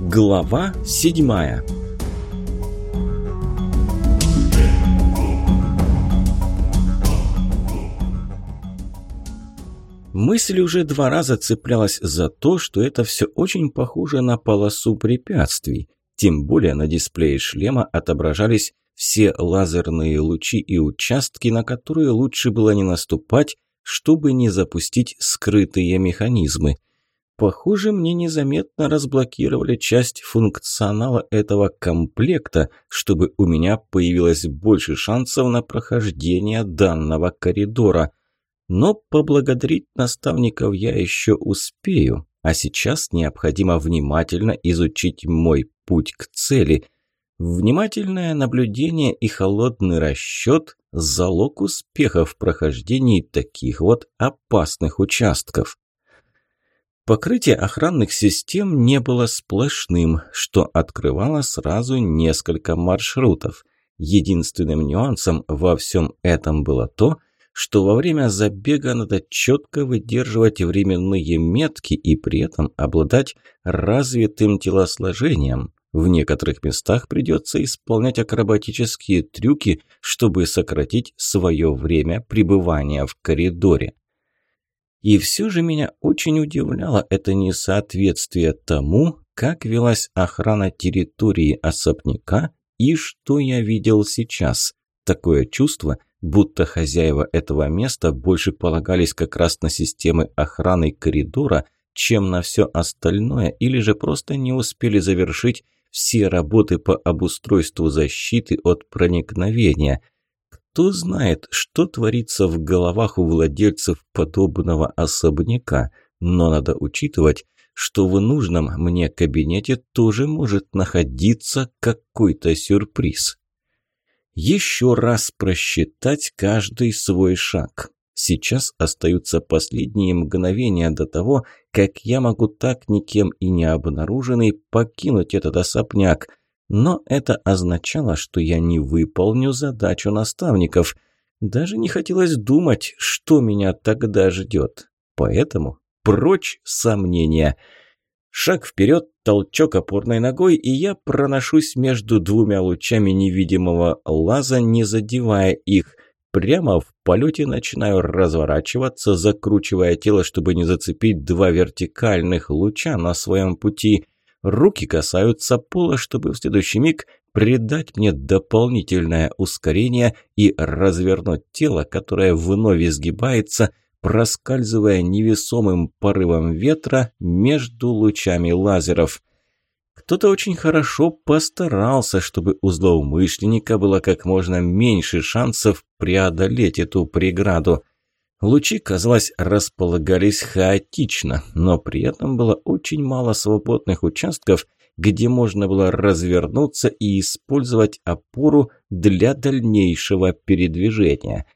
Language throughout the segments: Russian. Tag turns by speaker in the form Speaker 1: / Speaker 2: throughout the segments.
Speaker 1: Глава седьмая Мысль уже два раза цеплялась за то, что это все очень похоже на полосу препятствий. Тем более на дисплее шлема отображались все лазерные лучи и участки, на которые лучше было не наступать, чтобы не запустить скрытые механизмы. Похоже, мне незаметно разблокировали часть функционала этого комплекта, чтобы у меня появилось больше шансов на прохождение данного коридора. Но поблагодарить наставников я еще успею, а сейчас необходимо внимательно изучить мой путь к цели – Внимательное наблюдение и холодный расчет – залог успеха в прохождении таких вот опасных участков. Покрытие охранных систем не было сплошным, что открывало сразу несколько маршрутов. Единственным нюансом во всем этом было то, что во время забега надо четко выдерживать временные метки и при этом обладать развитым телосложением, в некоторых местах придется исполнять акробатические трюки, чтобы сократить свое время пребывания в коридоре. И все же меня очень удивляло это несоответствие тому, как велась охрана территории особняка и что я видел сейчас. Такое чувство, будто хозяева этого места больше полагались как раз на системы охраны коридора, чем на все остальное, или же просто не успели завершить все работы по обустройству защиты от проникновения. Кто знает, что творится в головах у владельцев подобного особняка, но надо учитывать, что в нужном мне кабинете тоже может находиться какой-то сюрприз. Еще раз просчитать каждый свой шаг. Сейчас остаются последние мгновения до того, как я могу так никем и не обнаруженный покинуть этот особняк. Но это означало, что я не выполню задачу наставников. Даже не хотелось думать, что меня тогда ждет. Поэтому прочь сомнения. Шаг вперед, толчок опорной ногой, и я проношусь между двумя лучами невидимого лаза, не задевая их. Прямо в полете начинаю разворачиваться, закручивая тело, чтобы не зацепить два вертикальных луча на своем пути. Руки касаются пола, чтобы в следующий миг придать мне дополнительное ускорение и развернуть тело, которое вновь изгибается, проскальзывая невесомым порывом ветра между лучами лазеров. Кто-то очень хорошо постарался, чтобы у злоумышленника было как можно меньше шансов преодолеть эту преграду. Лучи, казалось, располагались хаотично, но при этом было очень мало свободных участков, где можно было развернуться и использовать опору для дальнейшего передвижения.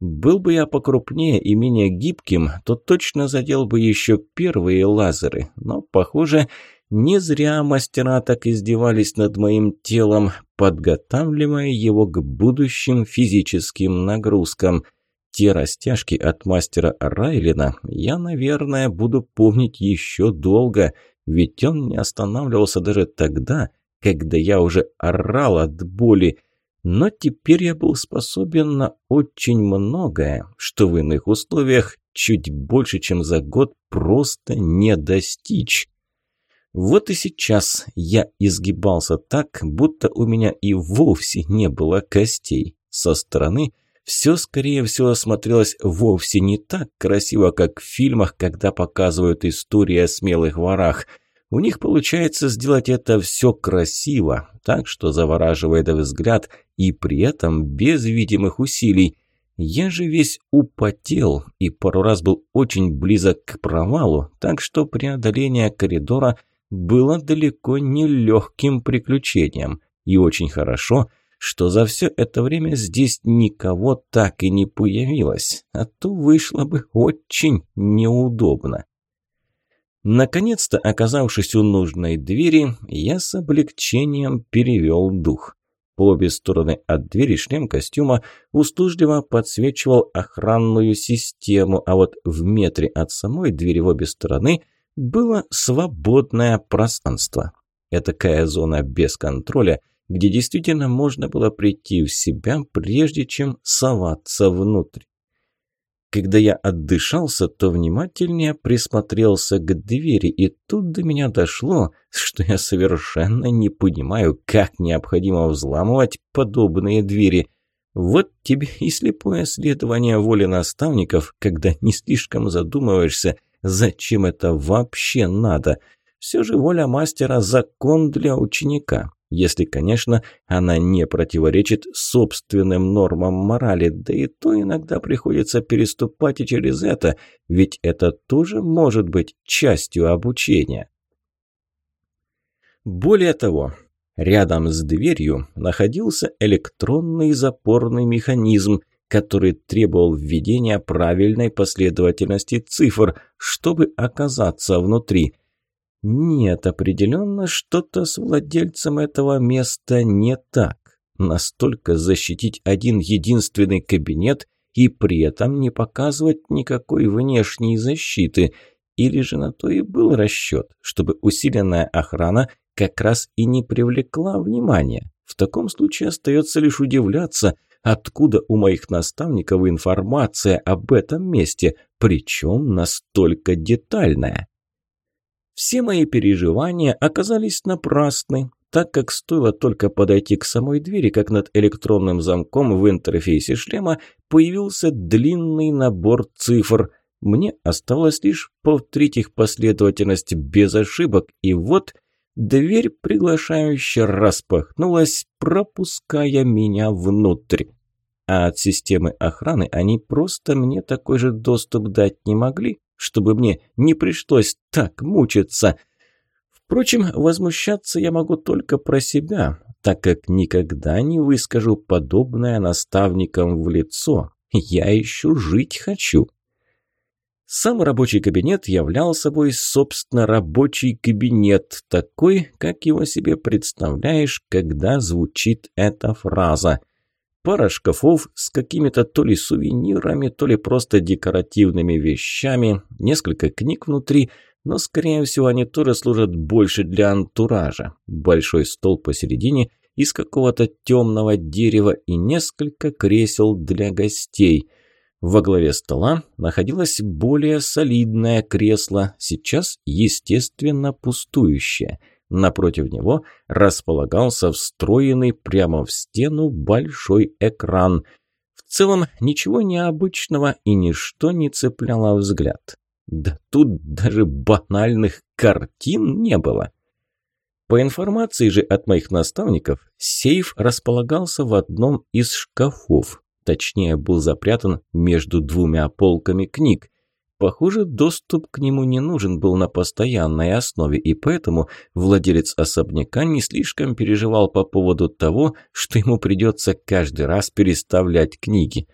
Speaker 1: Был бы я покрупнее и менее гибким, то точно задел бы еще первые лазеры, но, похоже, не зря мастера так издевались над моим телом, подготавливая его к будущим физическим нагрузкам. Те растяжки от мастера Райлина я, наверное, буду помнить еще долго, ведь он не останавливался даже тогда, когда я уже орал от боли. Но теперь я был способен на очень многое, что в иных условиях чуть больше, чем за год, просто не достичь. Вот и сейчас я изгибался так, будто у меня и вовсе не было костей. Со стороны все, скорее всего, смотрелось вовсе не так красиво, как в фильмах, когда показывают истории о смелых ворах. У них получается сделать это все красиво, так что завораживает взгляд и при этом без видимых усилий. Я же весь употел и пару раз был очень близок к провалу, так что преодоление коридора – было далеко не легким приключением. И очень хорошо, что за все это время здесь никого так и не появилось, а то вышло бы очень неудобно. Наконец-то, оказавшись у нужной двери, я с облегчением перевел дух. По обе стороны от двери шлем костюма услужливо подсвечивал охранную систему, а вот в метре от самой двери в обе стороны – было свободное пространство. этакая зона без контроля, где действительно можно было прийти в себя, прежде чем соваться внутрь. Когда я отдышался, то внимательнее присмотрелся к двери, и тут до меня дошло, что я совершенно не понимаю, как необходимо взламывать подобные двери. Вот тебе и слепое следование воли наставников, когда не слишком задумываешься, зачем это вообще надо. Все же воля мастера – закон для ученика. Если, конечно, она не противоречит собственным нормам морали, да и то иногда приходится переступать и через это, ведь это тоже может быть частью обучения. Более того, рядом с дверью находился электронный запорный механизм, который требовал введения правильной последовательности цифр, чтобы оказаться внутри. Нет, определенно что-то с владельцем этого места не так. Настолько защитить один единственный кабинет и при этом не показывать никакой внешней защиты. Или же на то и был расчет, чтобы усиленная охрана как раз и не привлекла внимания. В таком случае остается лишь удивляться, откуда у моих наставников информация об этом месте, причем настолько детальная. Все мои переживания оказались напрасны, так как стоило только подойти к самой двери, как над электронным замком в интерфейсе шлема появился длинный набор цифр. Мне осталось лишь повторить их последовательность без ошибок, и вот дверь приглашающе распахнулась, пропуская меня внутрь. А от системы охраны они просто мне такой же доступ дать не могли, чтобы мне не пришлось так мучиться. Впрочем, возмущаться я могу только про себя, так как никогда не выскажу подобное наставникам в лицо. Я еще жить хочу. Сам рабочий кабинет являл собой, собственно, рабочий кабинет, такой, как его себе представляешь, когда звучит эта фраза пара шкафов с какими-то то ли сувенирами, то ли просто декоративными вещами, несколько книг внутри, но, скорее всего, они тоже служат больше для антуража. Большой стол посередине из какого-то темного дерева и несколько кресел для гостей. Во главе стола находилось более солидное кресло, сейчас, естественно, пустующее – Напротив него располагался встроенный прямо в стену большой экран. В целом ничего необычного и ничто не цепляло взгляд. Да тут даже банальных картин не было. По информации же от моих наставников, сейф располагался в одном из шкафов. Точнее, был запрятан между двумя полками книг. Похоже, доступ к нему не нужен был на постоянной основе, и поэтому владелец особняка не слишком переживал по поводу того, что ему придется каждый раз переставлять книги.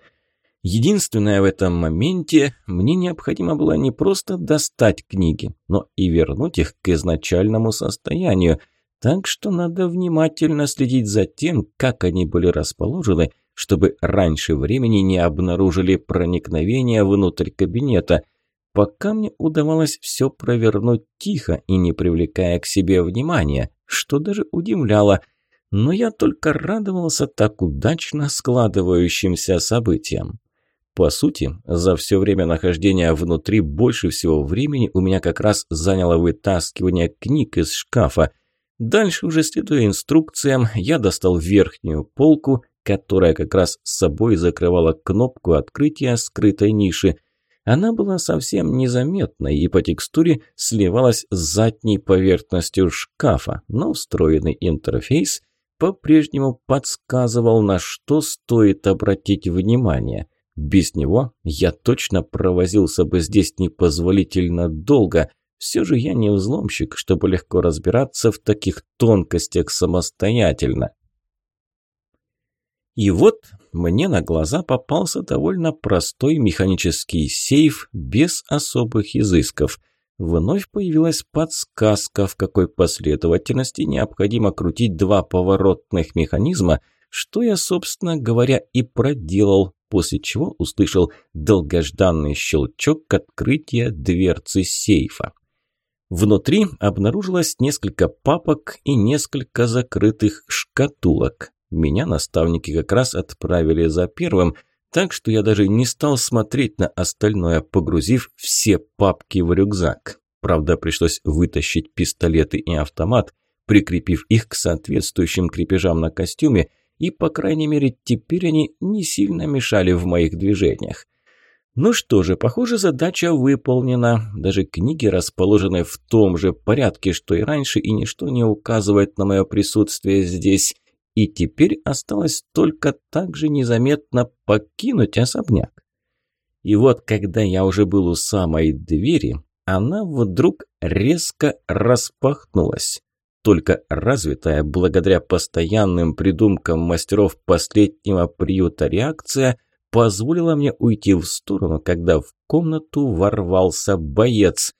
Speaker 1: Единственное в этом моменте, мне необходимо было не просто достать книги, но и вернуть их к изначальному состоянию, так что надо внимательно следить за тем, как они были расположены, чтобы раньше времени не обнаружили проникновение внутрь кабинета – Пока мне удавалось все провернуть тихо и не привлекая к себе внимания, что даже удивляло. Но я только радовался так удачно складывающимся событиям. По сути, за все время нахождения внутри больше всего времени у меня как раз заняло вытаскивание книг из шкафа. Дальше уже следуя инструкциям, я достал верхнюю полку, которая как раз с собой закрывала кнопку открытия скрытой ниши. Она была совсем незаметной и по текстуре сливалась с задней поверхностью шкафа, но встроенный интерфейс по-прежнему подсказывал, на что стоит обратить внимание. Без него я точно провозился бы здесь непозволительно долго. Все же я не взломщик, чтобы легко разбираться в таких тонкостях самостоятельно. И вот мне на глаза попался довольно простой механический сейф без особых изысков. Вновь появилась подсказка, в какой последовательности необходимо крутить два поворотных механизма, что я, собственно говоря, и проделал, после чего услышал долгожданный щелчок открытия дверцы сейфа. Внутри обнаружилось несколько папок и несколько закрытых шкатулок. Меня наставники как раз отправили за первым, так что я даже не стал смотреть на остальное, погрузив все папки в рюкзак. Правда, пришлось вытащить пистолеты и автомат, прикрепив их к соответствующим крепежам на костюме, и, по крайней мере, теперь они не сильно мешали в моих движениях. Ну что же, похоже, задача выполнена. Даже книги расположены в том же порядке, что и раньше, и ничто не указывает на мое присутствие здесь. И теперь осталось только так же незаметно покинуть особняк. И вот, когда я уже был у самой двери, она вдруг резко распахнулась. Только развитая благодаря постоянным придумкам мастеров последнего приюта реакция позволила мне уйти в сторону, когда в комнату ворвался боец.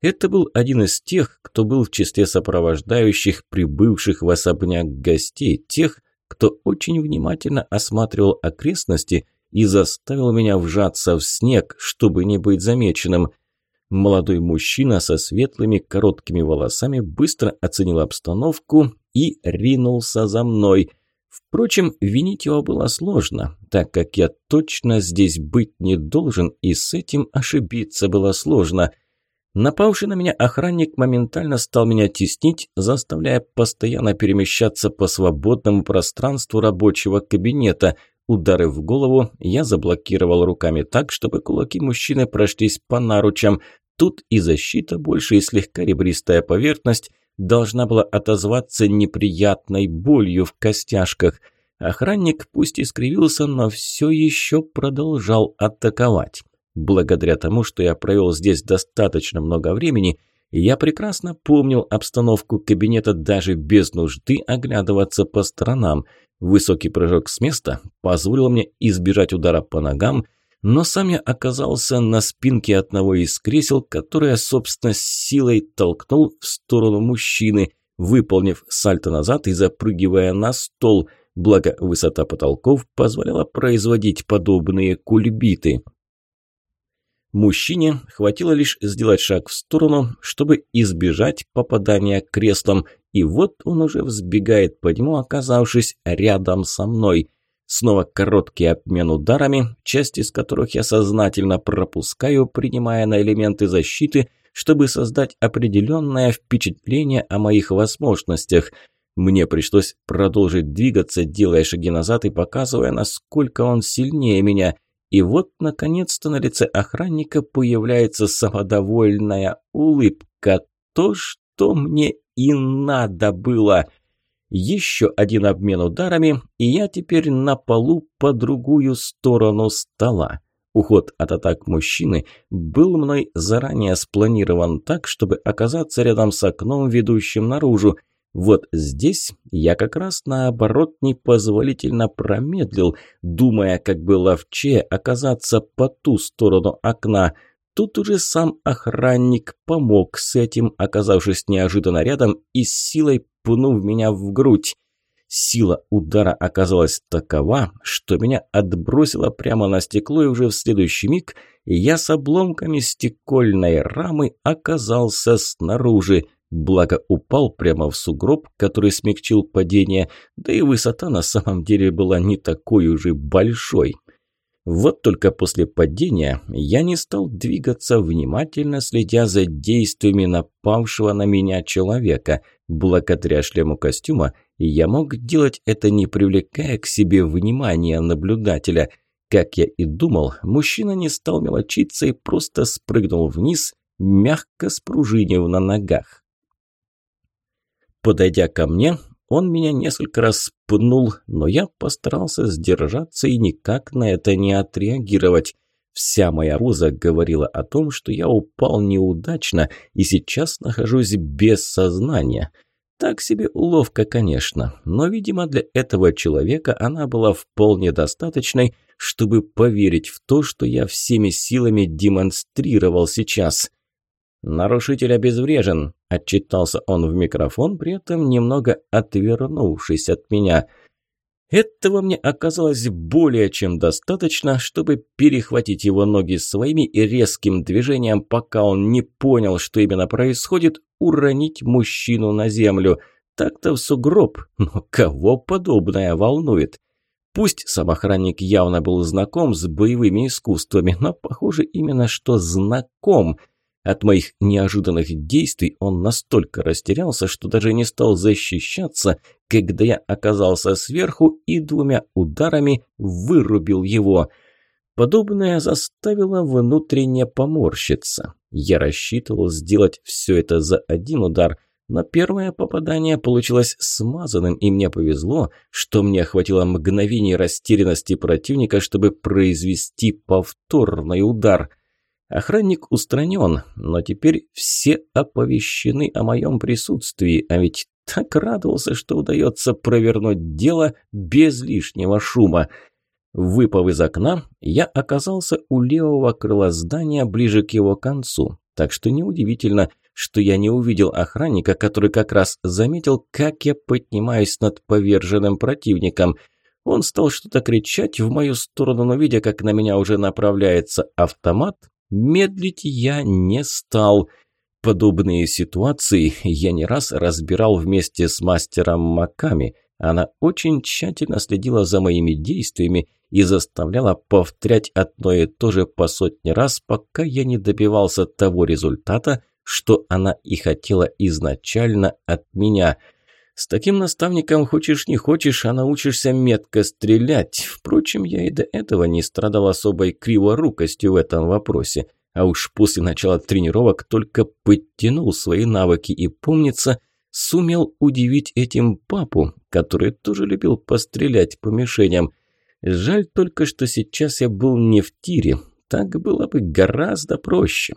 Speaker 1: Это был один из тех, кто был в числе сопровождающих прибывших в особняк гостей, тех, кто очень внимательно осматривал окрестности и заставил меня вжаться в снег, чтобы не быть замеченным. Молодой мужчина со светлыми короткими волосами быстро оценил обстановку и ринулся за мной. Впрочем, винить его было сложно, так как я точно здесь быть не должен, и с этим ошибиться было сложно. Напавший на меня охранник моментально стал меня теснить, заставляя постоянно перемещаться по свободному пространству рабочего кабинета. Удары в голову я заблокировал руками так, чтобы кулаки мужчины прошлись по наручам. Тут и защита больше, и слегка ребристая поверхность должна была отозваться неприятной болью в костяшках. Охранник пусть и скривился, но все еще продолжал атаковать. Благодаря тому, что я провел здесь достаточно много времени, я прекрасно помнил обстановку кабинета даже без нужды оглядываться по сторонам. Высокий прыжок с места позволил мне избежать удара по ногам, но сам я оказался на спинке одного из кресел, которое, собственно, силой толкнул в сторону мужчины, выполнив сальто назад и запрыгивая на стол, благо высота потолков позволяла производить подобные кульбиты. Мужчине хватило лишь сделать шаг в сторону, чтобы избежать попадания креслом, и вот он уже взбегает по нему, оказавшись рядом со мной. Снова короткий обмен ударами, часть из которых я сознательно пропускаю, принимая на элементы защиты, чтобы создать определенное впечатление о моих возможностях. Мне пришлось продолжить двигаться, делая шаги назад и показывая, насколько он сильнее меня. И вот, наконец-то, на лице охранника появляется самодовольная улыбка. То, что мне и надо было. Еще один обмен ударами, и я теперь на полу по другую сторону стола. Уход от атак мужчины был мной заранее спланирован так, чтобы оказаться рядом с окном, ведущим наружу. Вот здесь я как раз наоборот непозволительно промедлил, думая, как бы ловче оказаться по ту сторону окна – Тут уже сам охранник помог с этим, оказавшись неожиданно рядом и с силой пнув меня в грудь. Сила удара оказалась такова, что меня отбросило прямо на стекло, и уже в следующий миг я с обломками стекольной рамы оказался снаружи. Благо упал прямо в сугроб, который смягчил падение, да и высота на самом деле была не такой уже большой. Вот только после падения я не стал двигаться, внимательно следя за действиями напавшего на меня человека. Благодаря шлему костюма я мог делать это, не привлекая к себе внимания наблюдателя. Как я и думал, мужчина не стал мелочиться и просто спрыгнул вниз, мягко спружинив на ногах. Подойдя ко мне, он меня несколько раз пнул, но я постарался сдержаться и никак на это не отреагировать. Вся моя роза говорила о том, что я упал неудачно и сейчас нахожусь без сознания. Так себе уловка, конечно, но, видимо, для этого человека она была вполне достаточной, чтобы поверить в то, что я всеми силами демонстрировал сейчас. «Нарушитель обезврежен», – отчитался он в микрофон, при этом немного отвернувшись от меня. Этого мне оказалось более чем достаточно, чтобы перехватить его ноги своими и резким движением, пока он не понял, что именно происходит, уронить мужчину на землю. Так-то в сугроб, но кого подобное волнует? Пусть сам охранник явно был знаком с боевыми искусствами, но, похоже, именно что знаком – от моих неожиданных действий он настолько растерялся, что даже не стал защищаться, когда я оказался сверху и двумя ударами вырубил его. Подобное заставило внутренне поморщиться. Я рассчитывал сделать все это за один удар, но первое попадание получилось смазанным, и мне повезло, что мне хватило мгновений растерянности противника, чтобы произвести повторный удар – Охранник устранен, но теперь все оповещены о моем присутствии, а ведь так радовался, что удается провернуть дело без лишнего шума. Выпав из окна, я оказался у левого крыла здания ближе к его концу, так что неудивительно, что я не увидел охранника, который как раз заметил, как я поднимаюсь над поверженным противником. Он стал что-то кричать в мою сторону, но видя, как на меня уже направляется автомат, Медлить я не стал. Подобные ситуации я не раз разбирал вместе с мастером Маками. Она очень тщательно следила за моими действиями и заставляла повторять одно и то же по сотни раз, пока я не добивался того результата, что она и хотела изначально от меня – с таким наставником, хочешь не хочешь, а научишься метко стрелять. Впрочем, я и до этого не страдал особой криворукостью в этом вопросе. А уж после начала тренировок только подтянул свои навыки и, помнится, сумел удивить этим папу, который тоже любил пострелять по мишеням. Жаль только, что сейчас я был не в тире. Так было бы гораздо проще.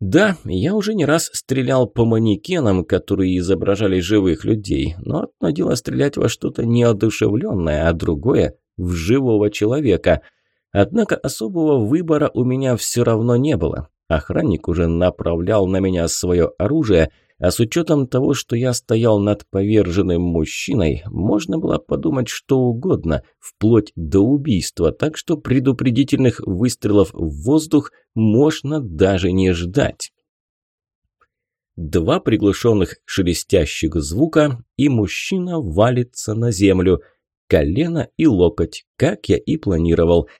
Speaker 1: Да, я уже не раз стрелял по манекенам, которые изображали живых людей, но одно дело стрелять во что-то неодушевленное, а другое – в живого человека. Однако особого выбора у меня все равно не было. Охранник уже направлял на меня свое оружие – а с учетом того, что я стоял над поверженным мужчиной, можно было подумать что угодно, вплоть до убийства, так что предупредительных выстрелов в воздух можно даже не ждать. Два приглушенных шелестящих звука, и мужчина валится на землю. Колено и локоть, как я и планировал –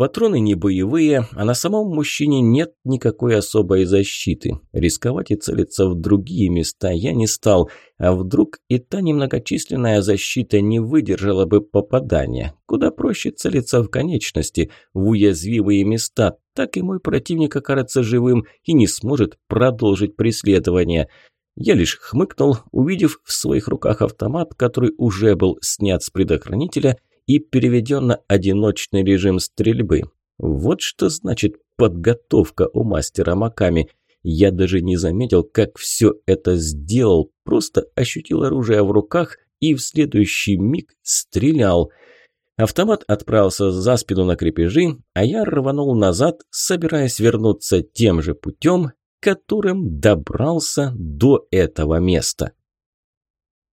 Speaker 1: Патроны не боевые, а на самом мужчине нет никакой особой защиты. Рисковать и целиться в другие места я не стал, а вдруг и та немногочисленная защита не выдержала бы попадания. Куда проще целиться в конечности, в уязвимые места, так и мой противник окажется живым и не сможет продолжить преследование. Я лишь хмыкнул, увидев в своих руках автомат, который уже был снят с предохранителя – и переведен на одиночный режим стрельбы. Вот что значит подготовка у мастера Маками. Я даже не заметил, как все это сделал, просто ощутил оружие в руках и в следующий миг стрелял. Автомат отправился за спину на крепежи, а я рванул назад, собираясь вернуться тем же путем, которым добрался до этого места.